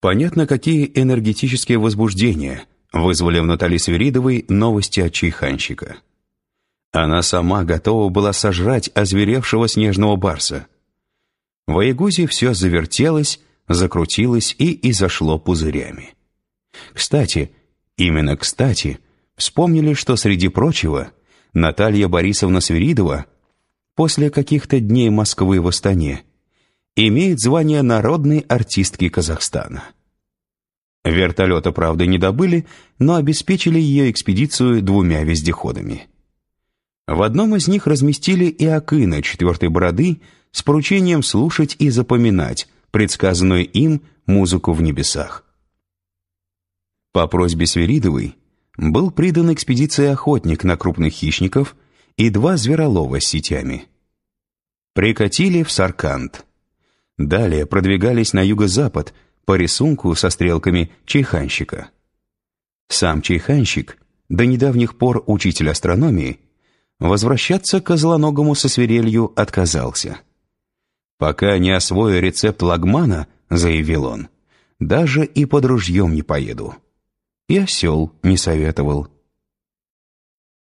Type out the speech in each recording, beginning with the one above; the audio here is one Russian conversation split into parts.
Понятно, какие энергетические возбуждения вызвали в Наталье Свиридовой новости от чайханщика. Она сама готова была сожрать озверевшего снежного барса. В Аягузе все завертелось, закрутилось и изошло пузырями. Кстати, именно кстати, вспомнили, что среди прочего Наталья Борисовна Свиридова после каких-то дней Москвы в Астане имеет звание народной артистки Казахстана. Вертолета, правда, не добыли, но обеспечили ее экспедицию двумя вездеходами. В одном из них разместили и Акына четвертой бороды с поручением слушать и запоминать предсказанную им музыку в небесах. По просьбе Свиридовой был придан экспедиции охотник на крупных хищников и два зверолова с сетями. Прикатили в Саркант. Далее продвигались на юго-запад по рисунку со стрелками чайханщика. Сам чайханщик, до недавних пор учитель астрономии, возвращаться к козлоногому со свирелью отказался. «Пока не освою рецепт лагмана», — заявил он, — «даже и под ружьем не поеду». И осел не советовал.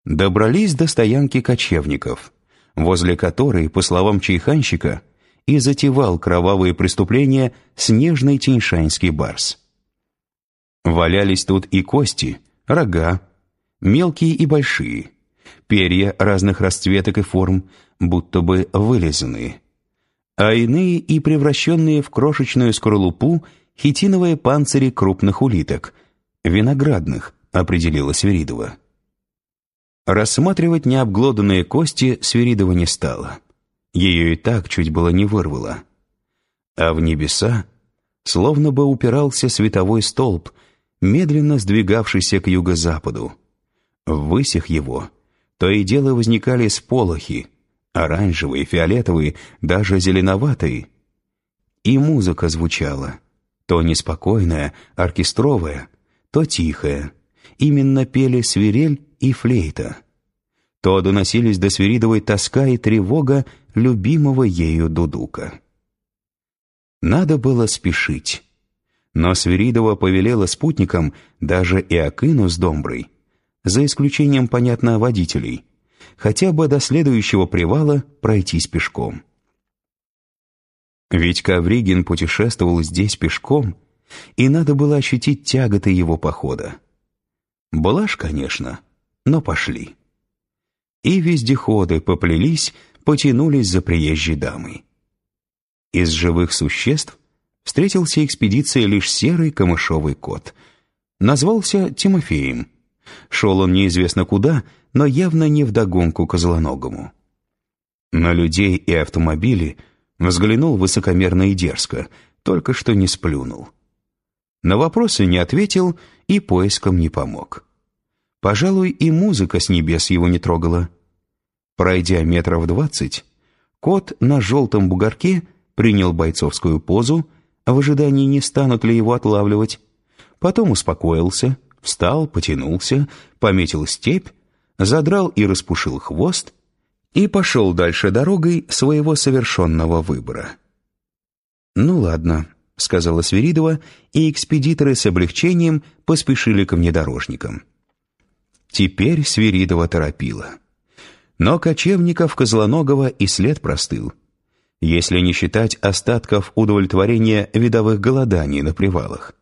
Добрались до стоянки кочевников, возле которой, по словам чайханщика, и затевал кровавые преступления снежный тиньшанский барс. Валялись тут и кости, рога, мелкие и большие, перья разных расцветок и форм, будто бы вылизанные, а иные и превращенные в крошечную скорлупу хитиновые панцири крупных улиток, виноградных, определила Свиридова. Рассматривать необглоданные кости Свиридова не стала. Ее и так чуть было не вырвало. А в небеса словно бы упирался световой столб, медленно сдвигавшийся к юго-западу. В высях его то и дело возникали сполохи, оранжевые, фиолетовые, даже зеленоватые. И музыка звучала, то неспокойная, оркестровая, то тихая. Именно пели свирель и флейта. То доносились до Свиридовой тоска и тревога любимого ею дудука. Надо было спешить. Но Свиридова повелела спутникам, даже и Акыну с Домброй, за исключением, понятно, водителей, хотя бы до следующего привала пройтись пешком. Ведь Ковригин путешествовал здесь пешком, и надо было ощутить тяготы его похода. Блажь, конечно, но пошли. И вездеходы поплелись, потянулись за приезжей дамой. Из живых существ встретился экспедиция лишь серый камышовый кот. Назвался Тимофеем. Шел он неизвестно куда, но явно не вдогонку козлоногому. На людей и автомобили взглянул высокомерно и дерзко, только что не сплюнул. На вопросы не ответил и поиском не помог. Пожалуй, и музыка с небес его не трогала. Пройдя метров двадцать, кот на желтом бугорке принял бойцовскую позу, в ожидании не станут ли его отлавливать, потом успокоился, встал, потянулся, пометил степь, задрал и распушил хвост и пошел дальше дорогой своего совершенного выбора. «Ну ладно», — сказала Свиридова, и экспедиторы с облегчением поспешили к внедорожникам. Теперь Свиридова торопила. Но кочевников Козлоногова и след простыл, если не считать остатков удовлетворения видовых голоданий на привалах.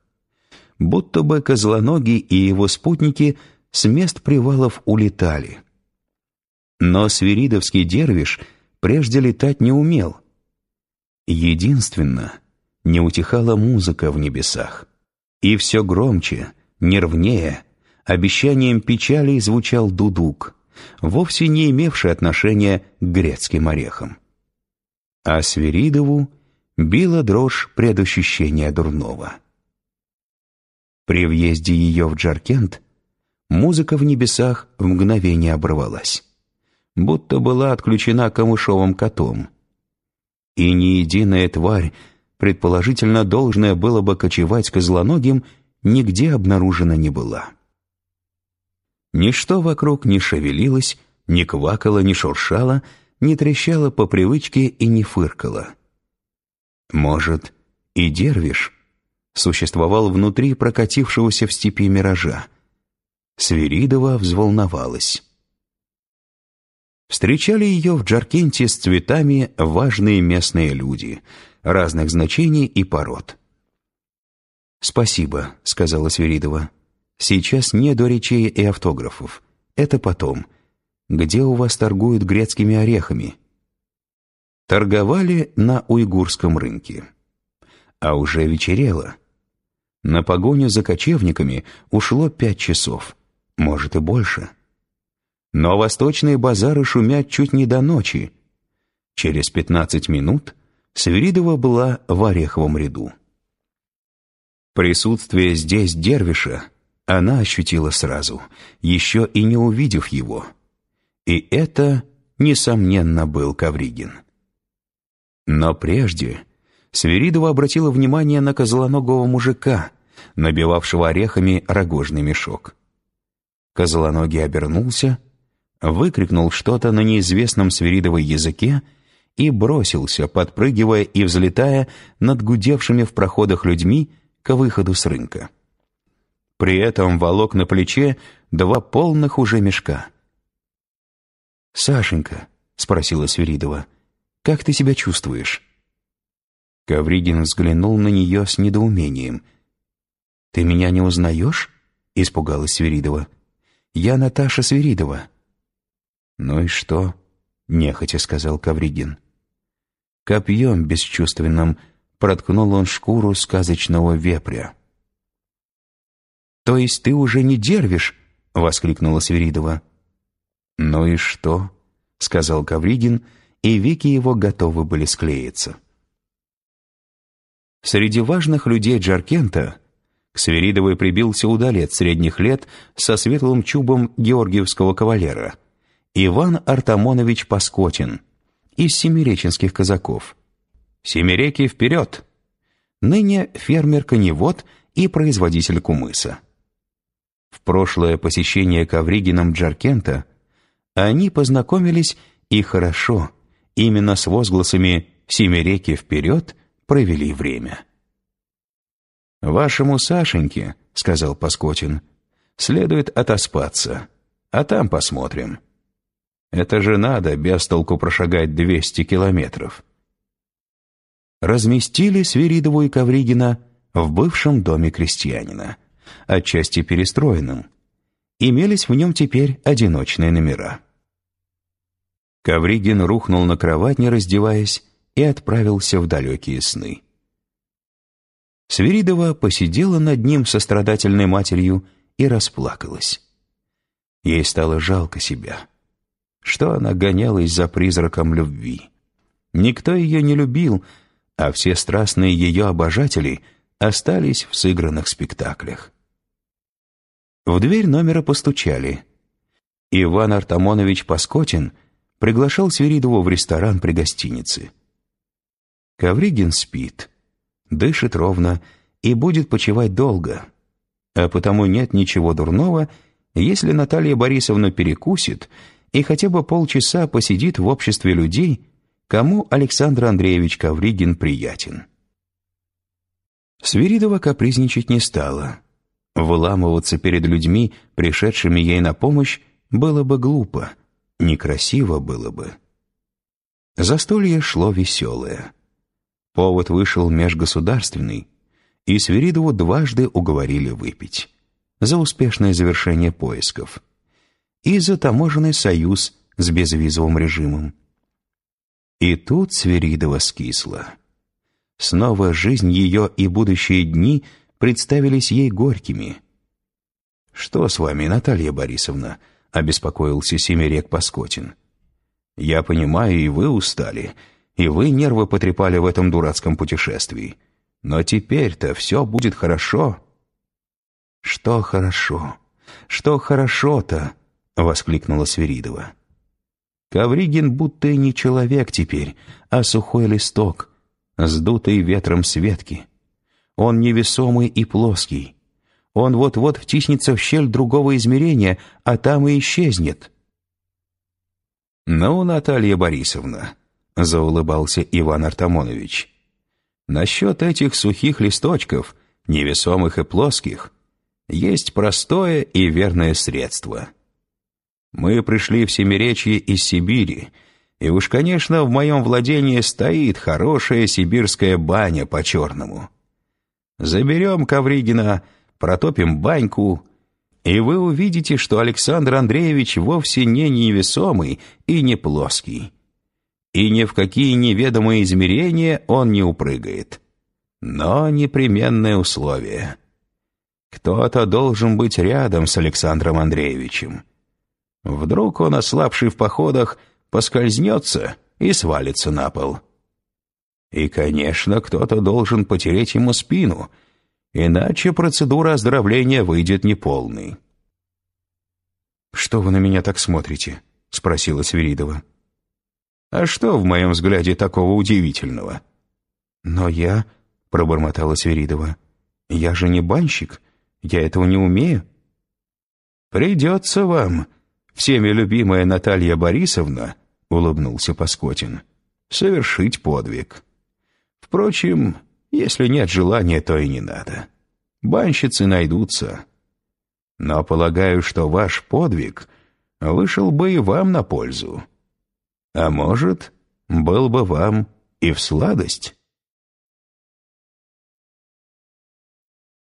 Будто бы Козлоногий и его спутники с мест привалов улетали. Но свиридовский дервиш прежде летать не умел. Единственно, не утихала музыка в небесах. И все громче, нервнее, обещанием печали звучал дудук, вовсе не имевший отношения к грецким орехам. А Свиридову била дрожь предощущения дурного. При въезде ее в Джаркент музыка в небесах в мгновение оборвалась, будто была отключена камышовым котом. И ни единая тварь предположительно должное было бы кочевать козлоногим, нигде обнаружена не была. Ничто вокруг не шевелилось, не квакало, не шуршало, не трещало по привычке и не фыркало. Может, и дервиш, существовал внутри прокатившегося в степи миража. Свиридова взволновалась. Встречали ее в Джаркенте с цветами важные местные люди, разных значений и пород. «Спасибо», — сказала Свиридова. «Сейчас не до речей и автографов. Это потом. Где у вас торгуют грецкими орехами?» Торговали на уйгурском рынке. А уже вечерело. На погоню за кочевниками ушло пять часов, может и больше. Но восточные базары шумят чуть не до ночи. Через пятнадцать минут Свиридова была в Ореховом ряду. Присутствие здесь Дервиша она ощутила сразу, еще и не увидев его. И это, несомненно, был Кавригин. Но прежде Свиридова обратила внимание на козлоногого мужика, набивавшего орехами рогожный мешок. Козлоногий обернулся, выкрикнул что-то на неизвестном Свиридовой языке и бросился, подпрыгивая и взлетая над гудевшими в проходах людьми к выходу с рынка. При этом волок на плече два полных уже мешка. «Сашенька», — спросила Свиридова, — «как ты себя чувствуешь?» Ковригин взглянул на нее с недоумением. «Ты меня не узнаешь?» — испугалась Свиридова. «Я Наташа Свиридова». «Ну и что?» — нехотя сказал Ковригин. Копьем бесчувственным проткнул он шкуру сказочного вепря. «То есть ты уже не дервишь?» — воскликнула Свиридова. «Ну и что?» — сказал Ковригин, и веки его готовы были склеиться. Среди важных людей Джаркента к Свиридовой прибился удалец средних лет со светлым чубом георгиевского кавалера Иван Артамонович Паскотин из семиреченских казаков. Семиреки вперед! Ныне фермер-коневод и производитель кумыса. В прошлое посещение Ковригином Джаркента они познакомились и хорошо, именно с возгласами «Семиреки вперед» провели время. «Вашему Сашеньке, — сказал Паскотин, — следует отоспаться, а там посмотрим. Это же надо без толку прошагать двести километров» разместили Свиридову и Ковригина в бывшем доме крестьянина, отчасти перестроенном. Имелись в нем теперь одиночные номера. Ковригин рухнул на кровать, не раздеваясь, и отправился в далекие сны. Свиридова посидела над ним со страдательной матерью и расплакалась. Ей стало жалко себя. Что она гонялась за призраком любви? Никто ее не любил, а все страстные ее обожатели остались в сыгранных спектаклях. В дверь номера постучали. Иван Артамонович Паскотин приглашал Свиридову в ресторан при гостинице. Ковригин спит, дышит ровно и будет почивать долго, а потому нет ничего дурного, если Наталья Борисовна перекусит и хотя бы полчаса посидит в обществе людей, кому Александр Андреевич Ковригин приятен. Свиридова капризничать не стала. Выламываться перед людьми, пришедшими ей на помощь, было бы глупо, некрасиво было бы. Застолье шло веселое. Повод вышел межгосударственный, и Свиридову дважды уговорили выпить. За успешное завершение поисков. И за таможенный союз с безвизовым режимом. И тут Свиридова скисла. Снова жизнь ее и будущие дни представились ей горькими. «Что с вами, Наталья Борисовна?» — обеспокоился Семерек Паскотин. «Я понимаю, и вы устали, и вы нервы потрепали в этом дурацком путешествии. Но теперь-то все будет хорошо». «Что хорошо? Что хорошо-то?» — воскликнула Свиридова. Ковригин будто и не человек теперь, а сухой листок, сдутый ветром с ветки. Он невесомый и плоский. Он вот-вот втиснется в щель другого измерения, а там и исчезнет. «Ну, Наталья Борисовна», — заулыбался Иван Артамонович, «насчет этих сухих листочков невесомых и плоских, есть простое и верное средство. Мы пришли в Семиречье из Сибири, и уж, конечно, в моем владении стоит хорошая сибирская баня по-черному. Заберем Ковригина, протопим баньку, и вы увидите, что Александр Андреевич вовсе не невесомый и не плоский. И ни в какие неведомые измерения он не упрыгает. Но непременное условие. Кто-то должен быть рядом с Александром Андреевичем. Вдруг он, ослабший в походах, поскользнется и свалится на пол. И, конечно, кто-то должен потереть ему спину — Иначе процедура оздоровления выйдет неполной. «Что вы на меня так смотрите?» — спросила Свиридова. «А что в моем взгляде такого удивительного?» «Но я...» — пробормотала Свиридова. «Я же не банщик. Я этого не умею». «Придется вам, всеми любимая Наталья Борисовна», — улыбнулся Паскотин, — «совершить подвиг. Впрочем, если нет желания, то и не надо. Банщицы найдутся. Но полагаю, что ваш подвиг вышел бы и вам на пользу. А может, был бы вам и в сладость».